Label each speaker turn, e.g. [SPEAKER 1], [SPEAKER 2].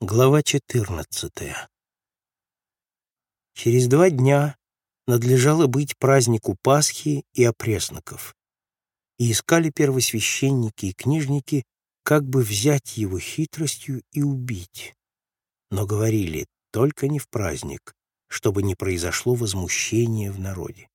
[SPEAKER 1] Глава 14. Через два дня надлежало быть празднику Пасхи и опресноков, и искали первосвященники и книжники, как бы взять его хитростью и убить. Но говорили, только не в праздник, чтобы не произошло возмущение в народе.